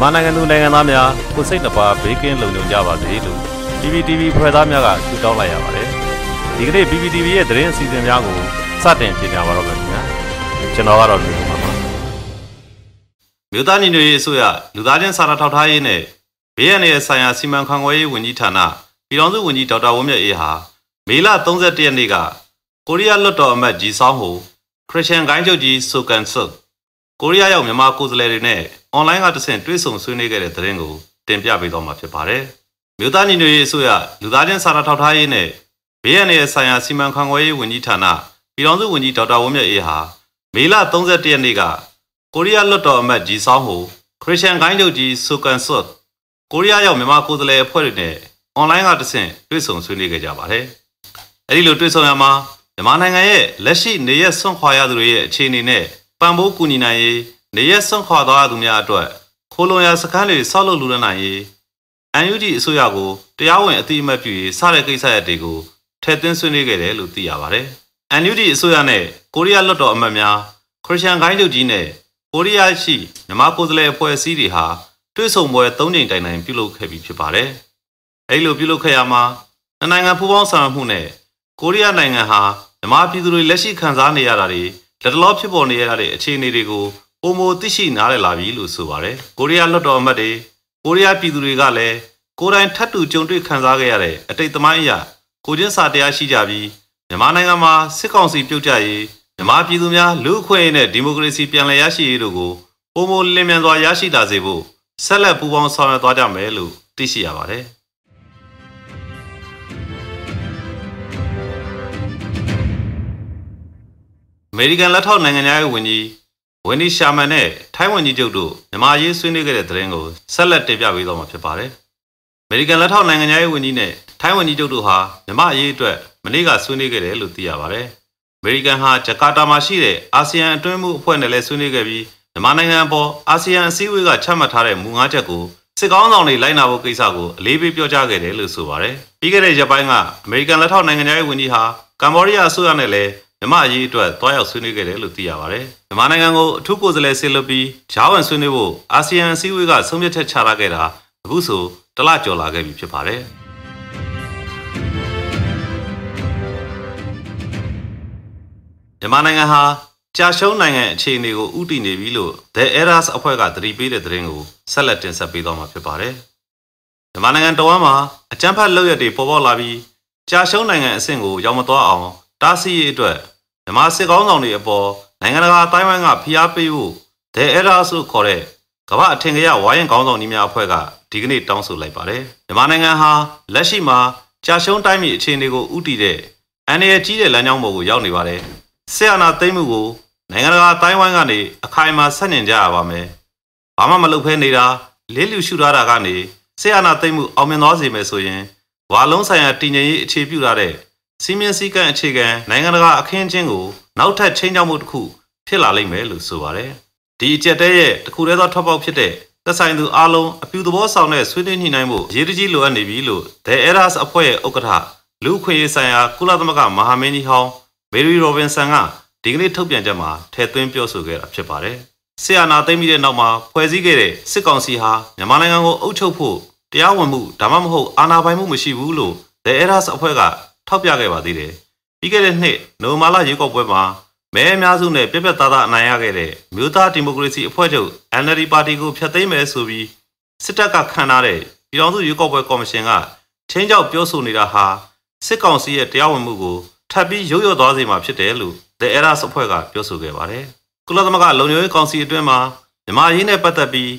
မြန်မာနိုင်ငံသူနိုင်ငံသားများကိုစိတ်နှပါဘေးကင်းလုံခြုံကြပါစေလို့ PPTV ဖွဲ့သားများကဆုတောင်းလိုက်ရပါတယ်ဒီကနေ့ PPTV ရဲ့သတင်းအစီအစဉ်များကိုစတင်ကြေညာပါတော့မယ်ခင်ဗျာကျွန်တော်ကတော့လူပါပါမြို့သားညီညွတ်ရေးအစိုးရလူသားချင်းစာနာထောက်ထားရေးနဲ့ဘေးရန်ရဲ့ဆိုင်ရာစီမံခန့်ခွဲရေးဝန်ကြီးဌာနပြည်ထောင်စုဝန်ကြီးဒေါက်တာဝင်းမြတ်အေးဟာ မေလ31ရက်နေ့ကကိုရီးယားလွတ်တော်အမတ်ဂျီဆောင်းဟိုခရစ်ယာန်ဂိုင်းချုပ်ကြီးဆိုကန်ဆုတ်ကိုရီးယားရောက်မြန်မာကိုယ်စားလှယ်တွေနဲ့အွန်လိုင်းကတဆင့်တွေ့ဆုံဆွေးနွေးခဲ့တဲ့သတင်းကိုတင်ပြပေးသွားမှာဖြစ်ပါတယ်။မြို့သားညီညွတ်ရေးအစိုးရလူသားချင်းစာနာထောက်ထားရေးနဲ့ဘေးရန်ရဲ့ဆိုင်ရာစီမံခန့်ခွဲရေးဝန်ကြီးဌာနပြည်ထောင်စုဝန်ကြီးဒေါက်တာဝင်းမြတ်အေးဟာမေလ31ရက်နေ့ကကိုရီးယားလွတ်တော်အမတ်ဂျီဆောင်းဟိုခရစ်ယာန်ဂိုင်းချုပ်ကြီးဆိုကန်ဆုတ်ကိုရီးယားရောက်မြန်မာကိုယ်စားလှယ်အဖွဲ့တွေနဲ့အွန်လိုင်းကတဆင့်တွေ့ဆုံဆွေးနွေးခဲ့ကြပါတယ်။ အဲဒီလိုတွေ့ဆုံရမှာမြန်မာနိုင်ငံရဲ့လက်ရှိနေရက်ဆွန့်ခွာရသူတွေရဲ့အခြေအနေနဲ့ပံ့ပိုးကူညီနိုင်ရေးနေရက်ဆွန့်ခွာသွားသူများအတွက်ခိုးလုံရစခန်းတွေဆောက်လုပ်လူရနိုင်ရေး UNG အစိုးရကိုတရားဝင်အတိအမှတ်ပြုရေးစတဲ့ကိစ္စရပ်တွေကိုထည့်သွင်းဆွေးနွေးခဲ့တယ်လို့သိရပါတယ်။ UNG အစိုးရနဲ့ကိုရီးယားလွတ်တော်အမတ်များခရစ်ယာန်ဂိုင်းချုပ်ကြီးနဲ့ကိုရီးယားရှိမြန်မာကိုယ်စားလှယ်အဖွဲ့အစည်းတွေဟာတွေ့ဆုံပွဲ၃ကြိမ်တိုင်တိုင်ပြုလုပ်ခဲ့ပြီးဖြစ်ပါတယ်။အဲဒီလိုပြုလုပ်ခဲ့ရမှာနှစ်နိုင်ငံပူးပေါင်းဆောင်ရွက်မှုနဲ့ ကိုရီးယားနိုင်ငံဟာမြန်မာပြည်သူတွေလက်ရှိခံစားနေရတာတွေလက်တလောဖြစ်ပေါ်နေရတဲ့အခြေအနေတွေကိုပုံမသိရှိနားလည်လာပြီလို့ဆိုပါတယ်။ကိုရီးယားလွတ်တော်အမတ်တွေကိုရီးယားပြည်သူတွေကလည်းကိုယ်တိုင်ထပ်တူကြုံတွေ့ခံစားခဲ့ရတဲ့အတိတ်သမိုင်းအရာကိုချင်းစာတရားရှိကြပြီးမြန်မာနိုင်ငံမှာစစ်ကောင်စီပြုတ်ကျရေးမြန်မာပြည်သူများလူ့အခွင့်အရေးနဲ့ဒီမိုကရေစီပြန်လည်ရရှိရေးတို့ကိုပုံမလင်းမြန်စွာရရှိလာစေဖို့ဆက်လက်ပူးပေါင်းဆောင်ရွက်သွားကြမယ်လို့သိရှိရပါတယ်။ မေရိကန်လက်ထောက်နိုင်ငံသားရေးဝန်ကြီးဝင်းနီရှာမန်နဲ့ထိုင်းဝန်ကြီးချုပ်တို့မြန်မာရေးဆွေးနွေးခဲ့တဲ့သတင်းကိုဆက်လက်တင်ပြပေးသွားမှာဖြစ်ပါတယ်။အမေရိကန်လက်ထောက်နိုင်ငံသားရေးဝန်ကြီးနဲ့ထိုင်းဝန်ကြီးချုပ်တို့ဟာမြန်မာရေးအတွက်မနေ့ကဆွေးနွေးခဲ့တယ်လို့သိရပါတယ်။အမေရိကန်ဟာဂျကာတာမှာရှိတဲ့အာဆီယံအတွင်းမှုအဖွဲ့နဲ့လည်းဆွေးနွေးခဲ့ပြီးမြန်မာနိုင်ငံအပေါ်အာဆီယံအစည်းအဝေးကချမှတ်ထားတဲ့မူ၅ချက်ကိုစစ်ကောင်းဆောင်တွေလိုက်နာဖို့ကိစ္စကိုအလေးပေးပြောကြားခဲ့တယ်လို့ဆိုပါတယ်။ပြီးခဲ့တဲ့ရက်ပိုင်းကအမေရိကန်လက်ထောက်နိုင်ငံသားရေးဝန်ကြီးဟာကမ္ဘောဒီးယားအစိုးရနဲ့လည်း မြန်မာအရေးအတွက်တွားရောက်ဆွေးနွေးခဲ့တယ်လို့သိရပါတယ်။မြန်မာနိုင်ငံကိုအထူးကိုယ်စားလှယ်ဆေလွတ်ပြီးဂျားဝင်ဆွေးနွေးဖို့အာဆီယံအစည်းအဝေးကဆုံးဖြတ်ချက်ချထားခဲ့တာအခုဆိုတလကျော်လာခဲ့ပြီဖြစ်ပါတယ်။မြန်မာနိုင်ငံဟာကြာရှုံးနိုင်ငံအခြေအနေကိုဥတည်နေပြီလို့ The Eras အဖွဲ့ကသတိပေးတဲ့သတင်းကိုဆက်လက်တင်ဆက်ပေးသွားမှာဖြစ်ပါတယ်။မြန်မာနိုင်ငံတော်ဝန်မှာအကြမ်းဖက်လုပ်ရက်တွေပေါ်ပေါက်လာပြီးကြာရှုံးနိုင်ငံအဆင့်ကိုရောက်မသွားအောင်တားဆီးရေးအတွက် မြန်မာစစ်ကောင်းဆောင်တွေအပေါ်နိုင်ငံတကာအတိုင်းဝိုင်းကဖိအားပေးဖို့ The Eras လို့ခေါ်တဲ့ကမ္ဘာအထင်ကရဝါရင်ကောင်းဆောင်ကြီးများအဖွဲ့ကဒီကနေ့တောင်းဆိုလိုက်ပါတယ်။မြန်မာနိုင်ငံဟာလက်ရှိမှာကြာရှုံးတိုင်းပြည်အခြေအနေကိုဥတည်တဲ့အန်ရကြီးတဲ့လမ်းကြောင်းပေါ်ကိုရောက်နေပါတယ်။ဆရာနာသိမ့်မှုကိုနိုင်ငံတကာအတိုင်းဝိုင်းကနေအခိုင်အမာဆက်ညင်ကြရပါမယ်။ဘာမှမလုပ်ဖဲနေတာလေးလူရှုထားတာကနေဆရာနာသိမ့်မှုအောင်မြင်သွားစေမယ်ဆိုရင်ဝါလုံးဆိုင်ရာတည်ငြိမ်ရေးအခြေပြုထားတဲ့ စီမင်းစည်းကမ်းအခြေခံနိုင်ငံတကာအခင်းအကျင်းကိုနောက်ထပ်ချင်းချောက်မှုတစ်ခုဖြစ်လာလိမ့်မယ်လို့ဆိုပါတယ်။ဒီအကြက်တဲရဲ့တစ်ခုတည်းသောထွက်ပေါက်ဖြစ်တဲ့သက်ဆိုင်သူအားလုံးအပြူသဘောဆောင်တဲ့ဆွေးနွေးညှိနှိုင်းမှုရေးတကြီးလိုအပ်နေပြီလို့ The Eras အဖွဲ့ရဲ့ဥက္ကဋ္ဌလူခွင့်ရေးဆိုင်ရာကုလသမဂ္ဂမဟာမင်းကြီးဟောင်းမေရီရိုဘင်ဆန်ကဒီကနေ့ထုတ်ပြန်ချက်မှာထည့်သွင်းပြောဆိုခဲ့တာဖြစ်ပါတယ်။ဆီယနာသိမ့်ပြီးတဲ့နောက်မှာဖွဲ့စည်းခဲ့တဲ့စစ်ကောင်စီဟာမြန်မာနိုင်ငံကိုအုပ်ချုပ်ဖို့တရားဝင်မှုဒါမှမဟုတ်အာဏာပိုင်မှုမရှိဘူးလို့ The Eras အဖွဲ့က ထောက်ပြခဲ့ပါသေးတယ်။ပြီးခဲ့တဲ့နှစ်နိုမာလာရွေးကောက်ပွဲမှာမဲအများစုနဲ့ပြက်ပြက်သားသားအနိုင်ရခဲ့တဲ့မြို့သားဒီမိုကရေစီအဖွဲ့ချုပ် NLD ပါတီကိုဖျက်သိမ်းမယ်ဆိုပြီးစစ်တပ်ကခန့်ထားတဲ့ပြည်ထောင်စုရွေးကောက်ပွဲကော်မရှင်ကချင်းကြောက်ပြောဆိုနေတာဟာစစ်ကောင်စီရဲ့တရားဝင်မှုကိုထပ်ပြီးရုပ်ရသွားစေမှာဖြစ်တယ်လို့ The Eras အဖွဲ့ကပြောဆိုခဲ့ပါတယ်။ကုလသမဂ္ဂလုံခြုံရေးကောင်စီအတွင်းမှာမြန်မာရင်းနဲ့ပတ်သက်ပြီး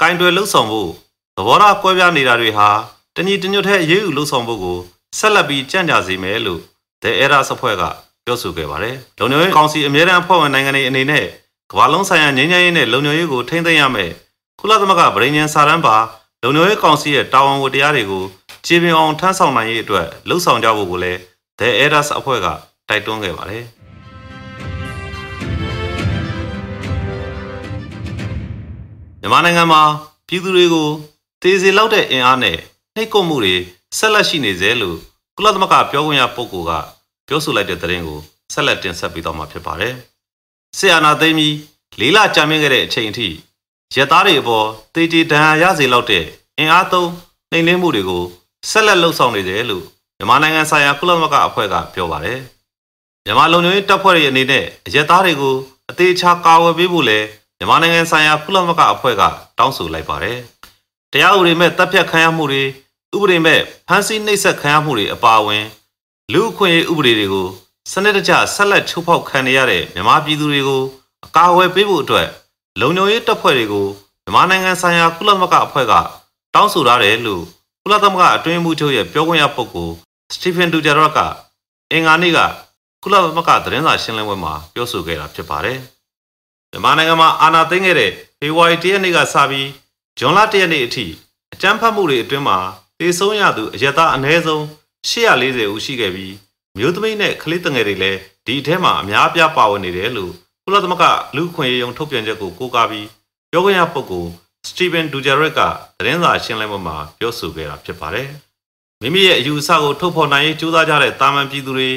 ကင်တွယ်လှုပ်ဆောင်ဖို့သဘောထားကွဲပြားနေတာတွေဟာတညီတညွတ်တဲ့အရေးယူလှုပ်ဆောင်ဖို့ကို ဆက်လက်ပြီးကြံ့ကြာစေမယ်လို့ The Eras အဖွဲ့ကပြောဆိုခဲ့ပါတယ်။လုံခြုံရေးကောင်စီအမြဲတမ်းအဖွဲ့ဝင်နိုင်ငံတွေအနေနဲ့ကမ္ဘာလုံးဆိုင်ရာငြိမ်းချမ်းရေးနဲ့လုံခြုံရေးကိုထိန်းသိမ်းရမယ်။ကုလသမဂ္ဂဗြိဉ္ဉ်စာရန်ပါလုံခြုံရေးကောင်စီရဲ့တာဝန်ဝတ္တရားတွေကိုခြေပင်အောင်ထမ်းဆောင်နိုင်ရေးအတွက်လှုံ့ဆော်ကြဖို့ကိုလည်း The Eras အဖွဲ့ကတိုက်တွန်းခဲ့ပါတယ်။မြန်မာနိုင်ငံမှာပြည်သူတွေကိုတေးစီလောက်တဲ့အင်အားနဲ့နှိပ်ကွပ်မှုတွေ ဆက်လက်ရှိနေသေးလို့ကုလသမဂ္ဂပြောခွင့်ရပုဂ္ဂိုလ်ကပြောဆိုလိုက်တဲ့သတင်းကိုဆက်လက်တင်ဆက်ပေးသွားမှာဖြစ်ပါတယ်။ဆီယနာသိမ်းပြီးလေးလကြာမြင့်ခဲ့တဲ့အချိန်အထိရက်သားတွေအပေါ်တေတီဒဏ်ရာရစေလောက်တဲ့အင်အားသုံးနှိမ်နင်းမှုတွေကိုဆက်လက်လှုပ်ဆောင်နေတယ်လို့မြန်မာနိုင်ငံဆိုင်ရာကုလသမဂ္ဂအဖွဲ့ကပြောပါတယ်။မြန်မာလုံခြုံရေးတပ်ဖွဲ့တွေအနေနဲ့ရက်သားတွေကိုအသေးချာကာဝယ်ပေးဖို့လဲမြန်မာနိုင်ငံဆိုင်ရာကုလသမဂ္ဂအဖွဲ့ကတောင်းဆိုလိုက်ပါတယ်။တရားဥပဒေမဲ့တပ်ဖြတ်ခံရမှုတွေ ဥပဒေမဲ့ဖမ်းဆီးနှိပ်စက်ခံရမှုတွေအပါအဝင် လူအခွင့်အရေးဥပဒေတွေကိုစနစ်တကျဆက်လက်ချိုးဖောက်ခံနေရတဲ့မြန်မာပြည်သူတွေကိုအကာအကွယ်ပေးဖို့အတွက်လုံခြုံရေးတပ်ဖွဲ့တွေကိုမြန်မာနိုင်ငံဆိုင်ရာကုလသမဂ္ဂအဖွဲ့ကတောင်းဆိုထားတယ်လို့ကုလသမဂ္ဂအတွင်းမှုချုပ်ရဲ့ပြောခွင့်ရပုဂ္ဂိုလ်စတီဖန်ဒူဂျာရော့ကအင်္ဂါနေ့ကကုလသမဂ္ဂသတင်းစာရှင်းလင်းပွဲမှာပြောဆိုခဲ့တာဖြစ်ပါတယ်။မြန်မာနိုင်ငံမှာအာဏာသိမ်းခဲ့တဲ့ဖေဖော်ဝါရီ၁ရက်နေ့ကစပြီးဇွန်လ၁ရက်နေ့အထိအကြမ်းဖက်မှုတွေအတွင်းမှာ တေဆုံးရသူအရက်သားအနည်းဆုံး840ဦးရှိခဲ့ပြီးမျိုးသမီးနဲ့ကလေးတငယ်တွေလည်းဒီအထဲမှာအများအပြားပါဝင်နေတယ်လို့ကုလသမဂ္ဂလူ့ခွင့်ရေးရုံးထုတ်ပြန်ချက်ကိုကိုးကားပြီးပြောခွင့်ရပုဂ္ဂိုလ်စတီဗန်ဒူဂျာရက်ကသတင်းစာရှင်းလင်းပွဲမှာပြောဆိုခဲ့တာဖြစ်ပါတယ်။မိမိရဲ့အယူအဆကိုထုတ်ဖော်နိုင်ရေးကြိုးစားကြတဲ့တာမန်ပြည်သူတွေ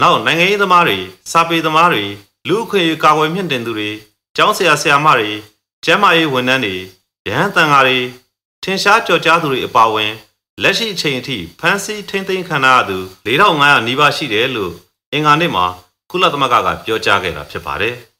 နောက်နိုင်ငံရေးသမားတွေစာပေသမားတွေလူ့ခွင့်ရေးကာကွယ်မြင့်တင်သူတွေကျောင်းဆရာဆရာမတွေကျန်းမာရေးဝန်ထမ်းတွေရဟန်းတန်ဃာတွေထင်ရှားကြော်ကြားသူတွေအပါအဝင် လက်ရှိအချိန်အထိဖမ်းဆီးထိန်းသိမ်းခံရသူ4500နီးပါးရှိတယ်လို့အင်္ဂါနေ့မှာကုလသမဂ္ဂကပြောကြားခဲ့တာဖြစ်ပါတယ်။